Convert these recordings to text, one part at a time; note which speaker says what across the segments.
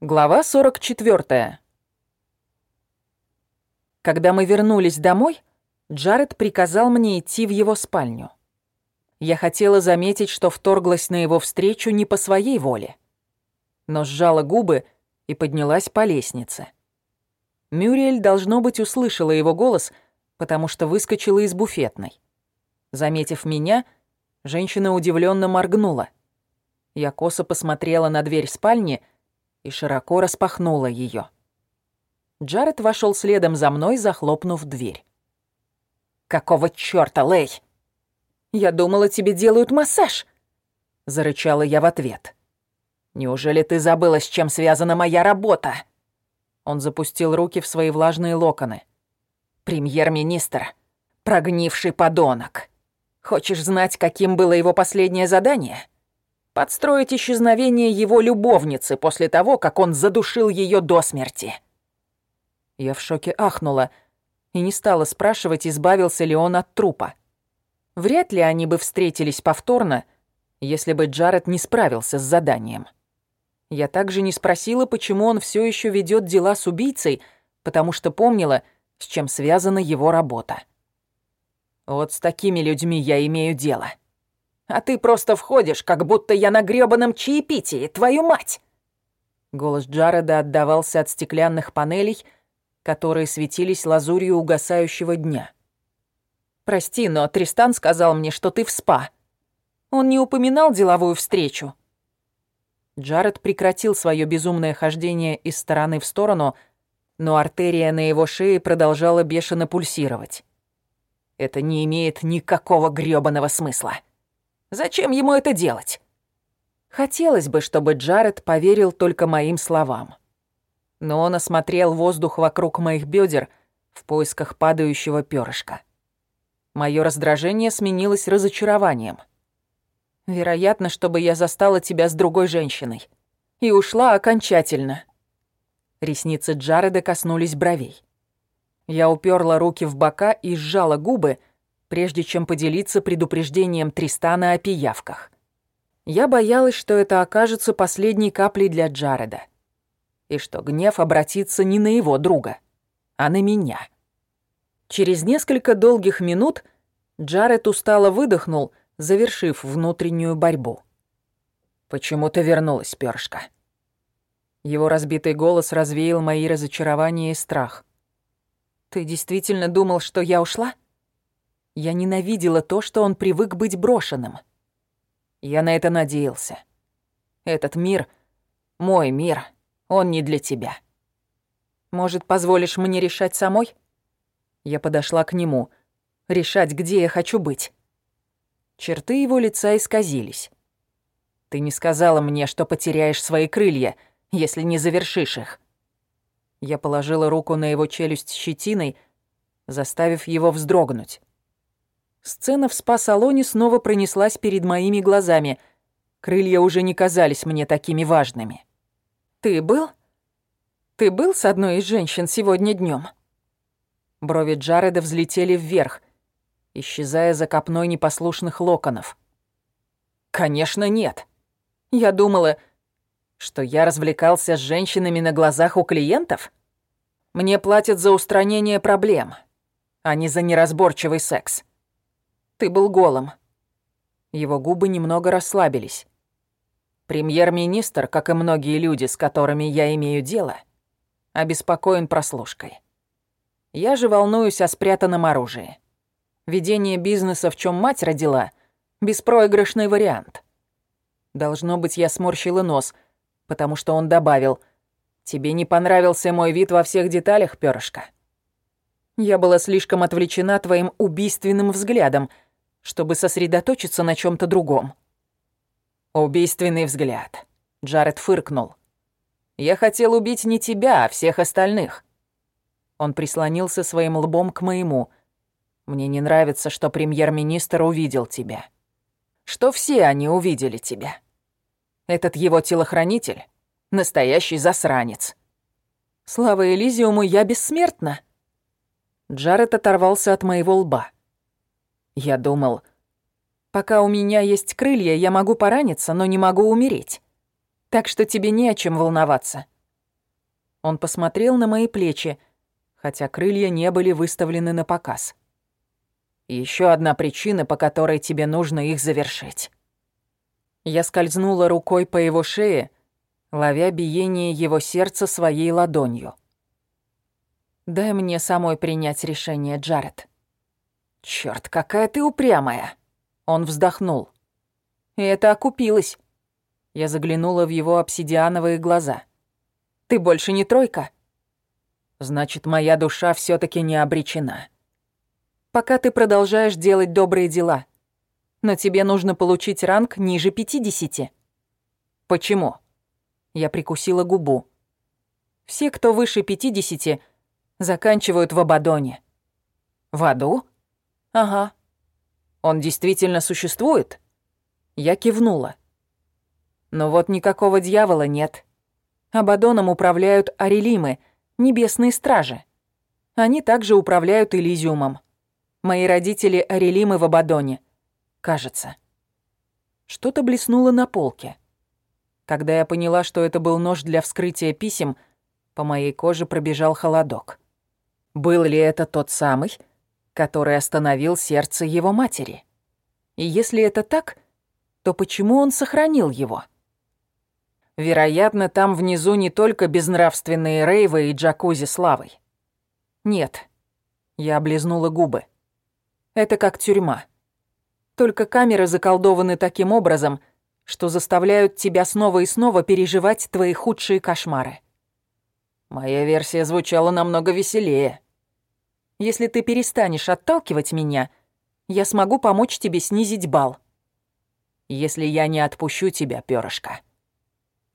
Speaker 1: Глава 44. Когда мы вернулись домой, Джаред приказал мне идти в его спальню. Я хотела заметить, что вторглась на его встречу не по своей воле, но сжала губы и поднялась по лестнице. Мюриэль, должно быть, услышала его голос, потому что выскочила из буфетной. Заметив меня, женщина удивленно моргнула. Я косо посмотрела на дверь спальни — и широко распахнула ее. Джаред вошел следом за мной, захлопнув дверь. «Какого чёрта, Лэй?» «Я думала, тебе делают массаж», — зарычала я в ответ. «Неужели ты забыла, с чем связана моя работа?» Он запустил руки в свои влажные локоны. «Премьер-министр, прогнивший подонок. Хочешь знать, каким было его последнее задание?» Подстроить исчезновение его любовницы после того, как он задушил ее до смерти. Я в шоке ахнула и не стала спрашивать, избавился ли он от трупа. Вряд ли они бы встретились повторно, если бы Джаред не справился с заданием. Я также не спросила, почему он все еще ведет дела с убийцей, потому что помнила, с чем связана его работа. Вот с такими людьми я имею дело. А ты просто входишь, как будто я на грёбаном чаепитии, твою мать!» Голос Джареда отдавался от стеклянных панелей, которые светились лазурью угасающего дня. «Прости, но Тристан сказал мне, что ты в спа. Он не упоминал деловую встречу». Джаред прекратил свое безумное хождение из стороны в сторону, но артерия на его шее продолжала бешено пульсировать. «Это не имеет никакого грёбаного смысла». Зачем ему это делать? Хотелось бы, чтобы Джаред поверил только моим словам. Но он осмотрел воздух вокруг моих бедер в поисках падающего перышка. Мое раздражение сменилось разочарованием. Вероятно, чтобы я застала тебя с другой женщиной. И ушла окончательно. Ресницы Джареда коснулись бровей. Я уперла руки в бока и сжала губы, прежде чем поделиться предупреждением Тристана о пиявках. Я боялась, что это окажется последней каплей для Джареда. И что гнев обратится не на его друга, а на меня. Через несколько долгих минут Джаред устало выдохнул, завершив внутреннюю борьбу. «Почему ты вернулась, перышко?» Его разбитый голос развеял мои разочарования и страх. «Ты действительно думал, что я ушла?» Я ненавидела то, что он привык быть брошенным. Я на это надеялся. Этот мир — мой мир, он не для тебя. Может, позволишь мне решать самой? Я подошла к нему. Решать, где я хочу быть. Черты его лица исказились. Ты не сказала мне, что потеряешь свои крылья, если не завершишь их. Я положила руку на его челюсть щетиной, заставив его вздрогнуть. Сцена в спа-салоне снова пронеслась перед моими глазами. Крылья уже не казались мне такими важными. «Ты был? Ты был с одной из женщин сегодня днем? Брови Джареда взлетели вверх, исчезая за копной непослушных локонов. «Конечно, нет. Я думала, что я развлекался с женщинами на глазах у клиентов? Мне платят за устранение проблем, а не за неразборчивый секс. Ты был голым». Его губы немного расслабились. Премьер-министр, как и многие люди, с которыми я имею дело, обеспокоен прослушкой. Я же волнуюсь о спрятанном оружии. Ведение бизнеса, в чем мать родила, беспроигрышный вариант. Должно быть, я сморщила нос, потому что он добавил, «Тебе не понравился мой вид во всех деталях, перышко?» Я была слишком отвлечена твоим убийственным взглядом — чтобы сосредоточиться на чем то другом. Убийственный взгляд. Джаред фыркнул. Я хотел убить не тебя, а всех остальных. Он прислонился своим лбом к моему. Мне не нравится, что премьер-министр увидел тебя. Что все они увидели тебя. Этот его телохранитель — настоящий засранец. Слава Элизиуму, я бессмертна. Джаред оторвался от моего лба. Я думал, пока у меня есть крылья, я могу пораниться, но не могу умереть. Так что тебе не о чем волноваться. Он посмотрел на мои плечи, хотя крылья не были выставлены на показ. Еще одна причина, по которой тебе нужно их завершить. Я скользнула рукой по его шее, ловя биение его сердца своей ладонью. «Дай мне самой принять решение, Джаред». «Чёрт, какая ты упрямая!» Он вздохнул. И это окупилось. Я заглянула в его обсидиановые глаза. «Ты больше не тройка?» «Значит, моя душа все таки не обречена». «Пока ты продолжаешь делать добрые дела. Но тебе нужно получить ранг ниже пятидесяти». «Почему?» Я прикусила губу. «Все, кто выше пятидесяти, заканчивают в Абадоне». «В аду?» «Ага». «Он действительно существует?» Я кивнула. Но вот никакого дьявола нет. Абадоном управляют Арелимы, небесные стражи. Они также управляют Элизиумом. Мои родители Арелимы в Абадоне. Кажется. Что-то блеснуло на полке. Когда я поняла, что это был нож для вскрытия писем, по моей коже пробежал холодок. Был ли это тот самый, который остановил сердце его матери? И если это так, то почему он сохранил его? Вероятно, там внизу не только безнравственные рейвы и джакузи с лавой. Нет. Я облизнула губы. Это как тюрьма. Только камеры заколдованы таким образом, что заставляют тебя снова и снова переживать твои худшие кошмары. Моя версия звучала намного веселее. Если ты перестанешь отталкивать меня, я смогу помочь тебе снизить бал. Если я не отпущу тебя, перышко,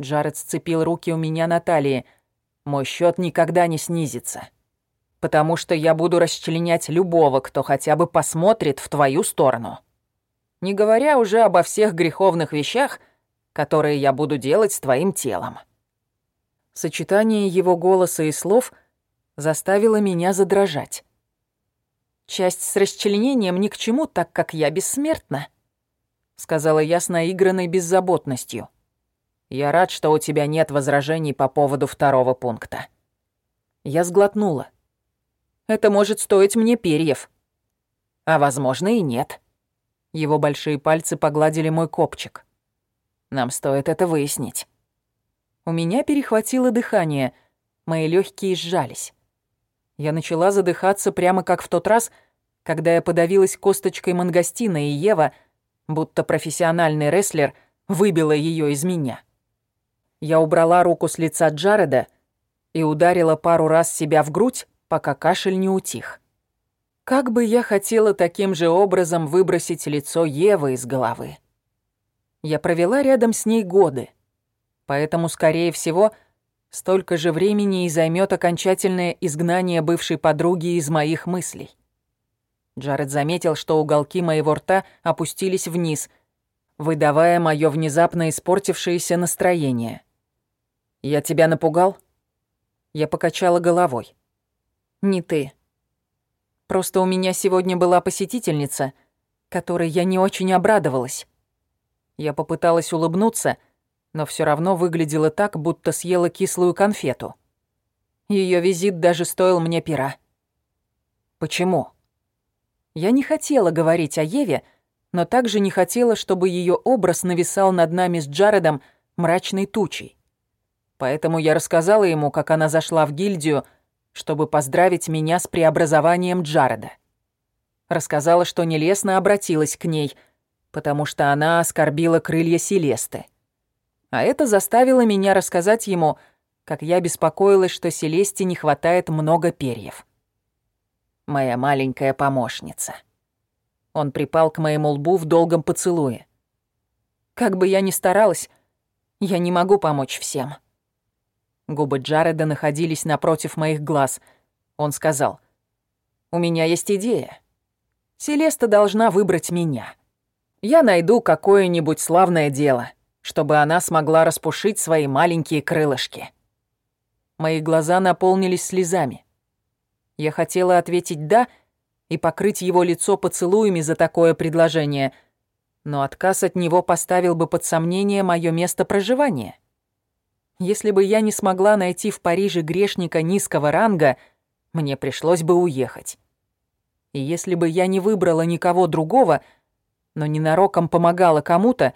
Speaker 1: Джаред сцепил руки у меня на талии. Мой счет никогда не снизится. Потому что я буду расчленять любого, кто хотя бы посмотрит в твою сторону. Не говоря уже обо всех греховных вещах, которые я буду делать с твоим телом. Сочетание его голоса и слов заставило меня задрожать. «Часть с расчленением ни к чему, так как я бессмертна», — сказала я с наигранной беззаботностью. Я рад, что у тебя нет возражений по поводу второго пункта. Я сглотнула. Это может стоить мне перьев. А возможно и нет. Его большие пальцы погладили мой копчик. Нам стоит это выяснить. У меня перехватило дыхание, мои легкие сжались. Я начала задыхаться прямо как в тот раз, когда я подавилась косточкой мангостина, и Ева, будто профессиональный рестлер, выбила ее из меня. Я убрала руку с лица Джареда и ударила пару раз себя в грудь, пока кашель не утих. Как бы я хотела таким же образом выбросить лицо Евы из головы. Я провела рядом с ней годы, поэтому, скорее всего, столько же времени и займет окончательное изгнание бывшей подруги из моих мыслей. Джаред заметил, что уголки моего рта опустились вниз, выдавая мое внезапно испортившееся настроение. «Я тебя напугал?» Я покачала головой. «Не ты. Просто у меня сегодня была посетительница, которой я не очень обрадовалась. Я попыталась улыбнуться, но все равно выглядела так, будто съела кислую конфету. Ее визит даже стоил мне пера. Почему? Я не хотела говорить о Еве, но также не хотела, чтобы ее образ нависал над нами с Джаредом мрачной тучей. Поэтому я рассказала ему, как она зашла в гильдию, чтобы поздравить меня с преобразованием Джареда. Рассказала, что нелестно обратилась к ней, потому что она оскорбила крылья Селесты. А это заставило меня рассказать ему, как я беспокоилась, что Селесте не хватает много перьев. Моя маленькая помощница. Он припал к моему лбу в долгом поцелуе. Как бы я ни старалась, я не могу помочь всем. Губы Джареда находились напротив моих глаз. Он сказал, «У меня есть идея. Селеста должна выбрать меня. Я найду какое-нибудь славное дело, чтобы она смогла распушить свои маленькие крылышки». Мои глаза наполнились слезами. Я хотела ответить «да» и покрыть его лицо поцелуями за такое предложение, но отказ от него поставил бы под сомнение мое место проживания. Если бы я не смогла найти в Париже грешника низкого ранга, мне пришлось бы уехать. И если бы я не выбрала никого другого, но ненароком помогала кому-то,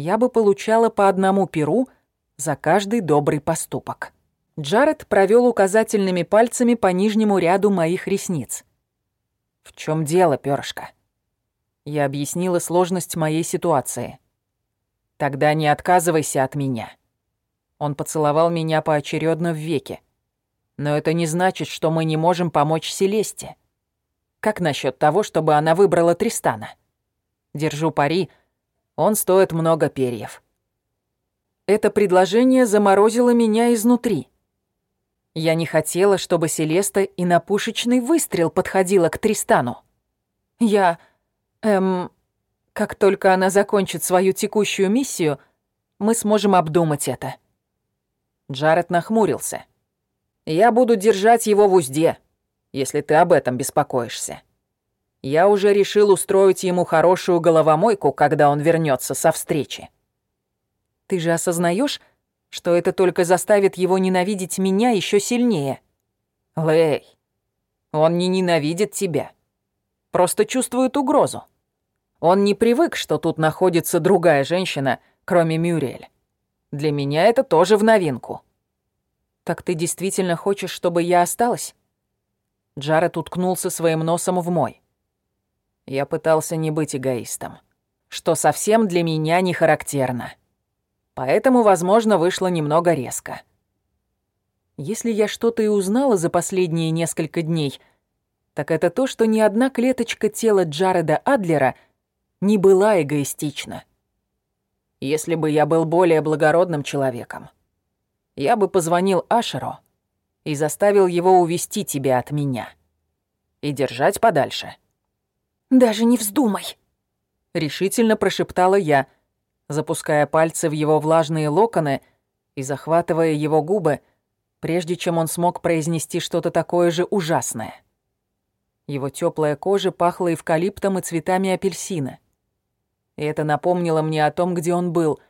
Speaker 1: я бы получала по одному перу за каждый добрый поступок. Джаред провел указательными пальцами по нижнему ряду моих ресниц. «В чем дело, перышко?» Я объяснила сложность моей ситуации. «Тогда не отказывайся от меня». Он поцеловал меня поочередно в веки. «Но это не значит, что мы не можем помочь Селесте. Как насчет того, чтобы она выбрала Тристана? Держу пари, он стоит много перьев». Это предложение заморозило меня изнутри. Я не хотела, чтобы Селеста и на пушечный выстрел подходила к Тристану. Я... Эм... Как только она закончит свою текущую миссию, мы сможем обдумать это. Джаред нахмурился. «Я буду держать его в узде, если ты об этом беспокоишься. Я уже решил устроить ему хорошую головомойку, когда он вернется со встречи». «Ты же осознаешь, что это только заставит его ненавидеть меня еще сильнее. Лэй, он не ненавидит тебя. Просто чувствует угрозу. Он не привык, что тут находится другая женщина, кроме Мюрель. Для меня это тоже в новинку. Так ты действительно хочешь, чтобы я осталась? Джаред уткнулся своим носом в мой. Я пытался не быть эгоистом, что совсем для меня не характерно. Поэтому, возможно, вышло немного резко. Если я что-то и узнала за последние несколько дней, так это то, что ни одна клеточка тела Джареда Адлера не была эгоистична. Если бы я был более благородным человеком, я бы позвонил Ашеру и заставил его увести тебя от меня и держать подальше. «Даже не вздумай», — решительно прошептала я, — запуская пальцы в его влажные локоны и захватывая его губы, прежде чем он смог произнести что-то такое же ужасное. Его теплая кожа пахла эвкалиптом и цветами апельсина. И это напомнило мне о том, где он был.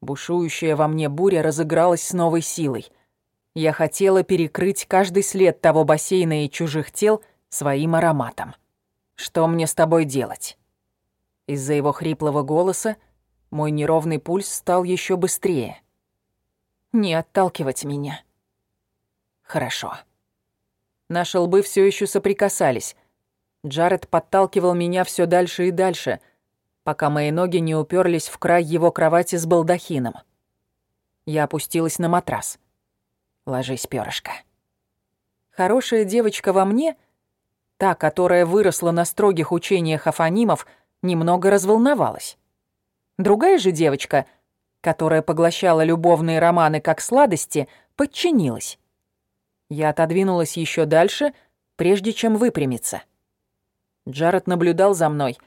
Speaker 1: Бушующая во мне буря разыгралась с новой силой. Я хотела перекрыть каждый след того бассейна и чужих тел своим ароматом. «Что мне с тобой делать?» Из-за его хриплого голоса мой неровный пульс стал еще быстрее. Не отталкивать меня. Хорошо. Наши лбы все еще соприкасались. Джаред подталкивал меня все дальше и дальше, пока мои ноги не уперлись в край его кровати с балдахином. Я опустилась на матрас. Ложись, перышко. Хорошая девочка во мне, та, которая выросла на строгих учениях афанимов, немного разволновалась. Другая же девочка, которая поглощала любовные романы как сладости, подчинилась. Я отодвинулась еще дальше, прежде чем выпрямиться. Джаред наблюдал за мной.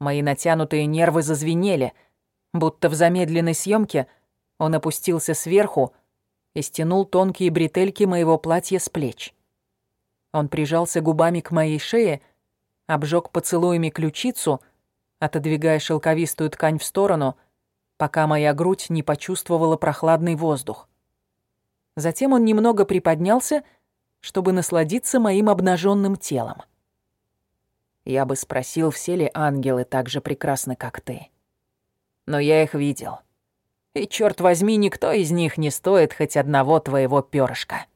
Speaker 1: Мои натянутые нервы зазвенели, будто в замедленной съемке он опустился сверху и стянул тонкие бретельки моего платья с плеч. Он прижался губами к моей шее, обжег поцелуями ключицу — отодвигая шелковистую ткань в сторону, пока моя грудь не почувствовала прохладный воздух. Затем он немного приподнялся, чтобы насладиться моим обнаженным телом. Я бы спросил, все ли ангелы так же прекрасны, как ты. Но я их видел. И, черт возьми, никто из них не стоит хоть одного твоего перышка.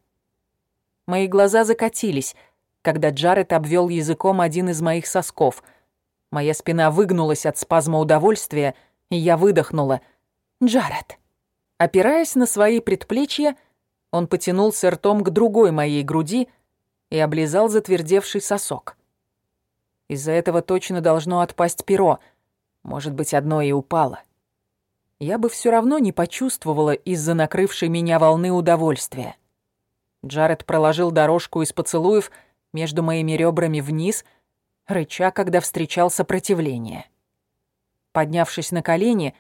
Speaker 1: Мои глаза закатились, когда Джаред обвел языком один из моих сосков — Моя спина выгнулась от спазма удовольствия, и я выдохнула. «Джаред!» Опираясь на свои предплечья, он потянулся ртом к другой моей груди и облизал затвердевший сосок. Из-за этого точно должно отпасть перо. Может быть, одно и упало. Я бы все равно не почувствовала из-за накрывшей меня волны удовольствия. Джаред проложил дорожку из поцелуев между моими ребрами вниз — рыча, когда встречал сопротивление. Поднявшись на колени,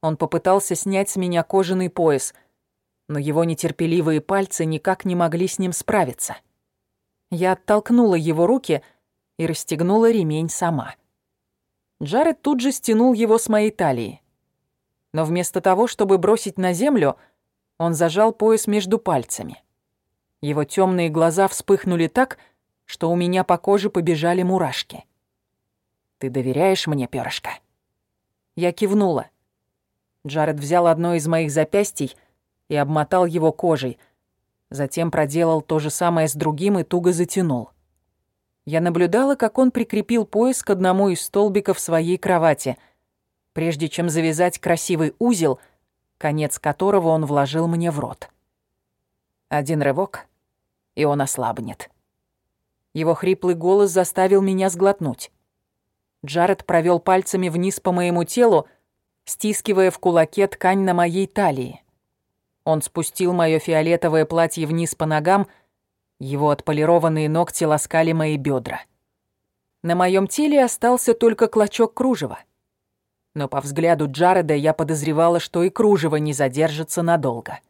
Speaker 1: он попытался снять с меня кожаный пояс, но его нетерпеливые пальцы никак не могли с ним справиться. Я оттолкнула его руки и расстегнула ремень сама. Джаред тут же стянул его с моей талии. Но вместо того, чтобы бросить на землю, Он зажал пояс между пальцами. Его темные глаза вспыхнули так, что у меня по коже побежали мурашки. «Ты доверяешь мне, перышко?» Я кивнула. Джаред взял одно из моих запястий и обмотал его кожей, затем проделал то же самое с другим и туго затянул. Я наблюдала, как он прикрепил пояс к одному из столбиков своей кровати, прежде чем завязать красивый узел, конец которого он вложил мне в рот. Один рывок, и он ослабнет. Его хриплый голос заставил меня сглотнуть. Джаред провел пальцами вниз по моему телу, стискивая в кулаке ткань на моей талии. Он спустил моё фиолетовое платье вниз по ногам, его отполированные ногти ласкали мои бедра. На моем теле остался только клочок кружева. Но по взгляду Джареда я подозревала, что и кружево не задержится надолго.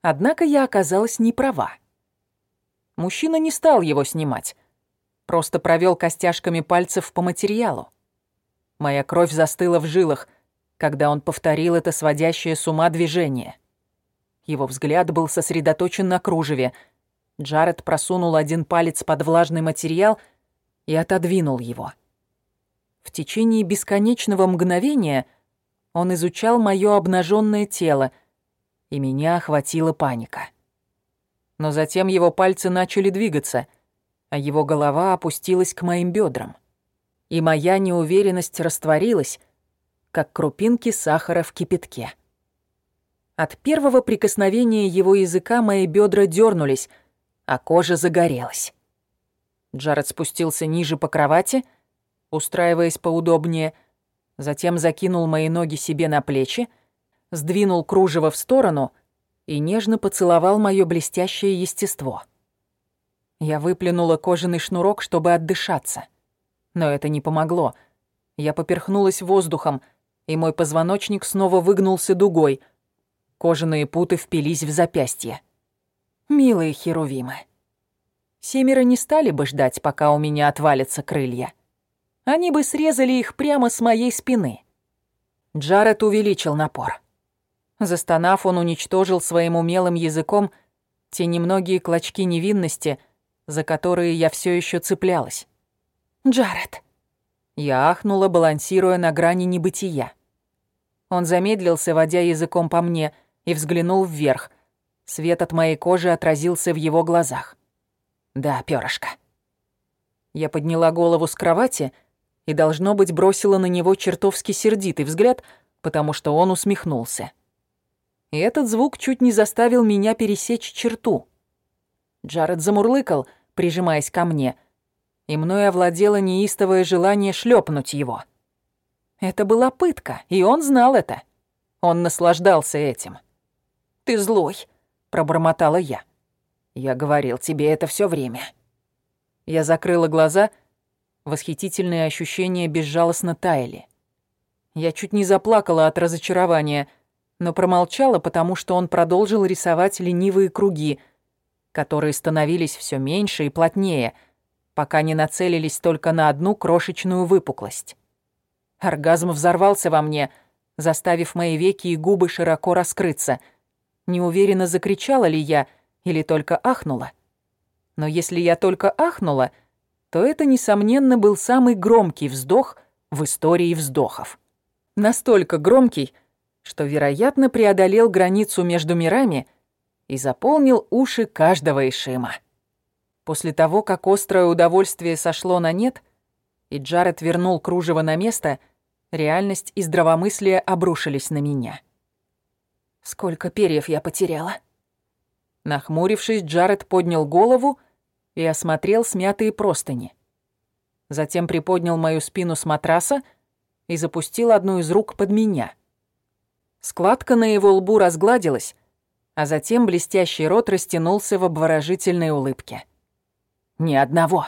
Speaker 1: Однако я оказалась не права. Мужчина не стал его снимать, просто провел костяшками пальцев по материалу. Моя кровь застыла в жилах, когда он повторил это сводящее с ума движение. Его взгляд был сосредоточен на кружеве. Джаред просунул один палец под влажный материал и отодвинул его. В течение бесконечного мгновения он изучал моё обнаженное тело — и меня охватила паника. Но затем его пальцы начали двигаться, а его голова опустилась к моим бедрам. И моя неуверенность растворилась, как крупинки сахара в кипятке. От первого прикосновения его языка мои бедра дернулись, а кожа загорелась. Джаред спустился ниже по кровати, устраиваясь поудобнее, затем закинул мои ноги себе на плечи, сдвинул кружево в сторону и нежно поцеловал моё блестящее естество. Я выплюнула кожаный шнурок, чтобы отдышаться. Но это не помогло. Я поперхнулась воздухом, и мой позвоночник снова выгнулся дугой. Кожаные путы впились в запястье. Милые херувимы. Семеро не стали бы ждать, пока у меня отвалятся крылья. Они бы срезали их прямо с моей спины. Джаред увеличил напор. Застонав, он уничтожил своим умелым языком те немногие клочки невинности, за которые я все еще цеплялась. «Джаред!» Я ахнула, балансируя на грани небытия. Он замедлился, водя языком по мне, и взглянул вверх. Свет от моей кожи отразился в его глазах. «Да, перышко». Я подняла голову с кровати и, должно быть, бросила на него чертовски сердитый взгляд, потому что он усмехнулся и этот звук чуть не заставил меня пересечь черту. Джаред замурлыкал, прижимаясь ко мне, и мной овладело неистовое желание шлепнуть его. Это была пытка, и он знал это. Он наслаждался этим. «Ты злой», — пробормотала я. «Я говорил тебе это все время». Я закрыла глаза, восхитительные ощущения безжалостно таяли. Я чуть не заплакала от разочарования — но промолчала, потому что он продолжил рисовать ленивые круги, которые становились все меньше и плотнее, пока не нацелились только на одну крошечную выпуклость. Оргазм взорвался во мне, заставив мои веки и губы широко раскрыться. Неуверенно закричала ли я или только ахнула. Но если я только ахнула, то это, несомненно, был самый громкий вздох в истории вздохов. Настолько громкий, что, вероятно, преодолел границу между мирами и заполнил уши каждого Ишима. После того, как острое удовольствие сошло на нет, и Джаред вернул кружево на место, реальность и здравомыслие обрушились на меня. Сколько перьев я потеряла? Нахмурившись, Джаред поднял голову и осмотрел смятые простыни. Затем приподнял мою спину с матраса и запустил одну из рук под меня — Складка на его лбу разгладилась, а затем блестящий рот растянулся в обворожительной улыбке. «Ни одного»,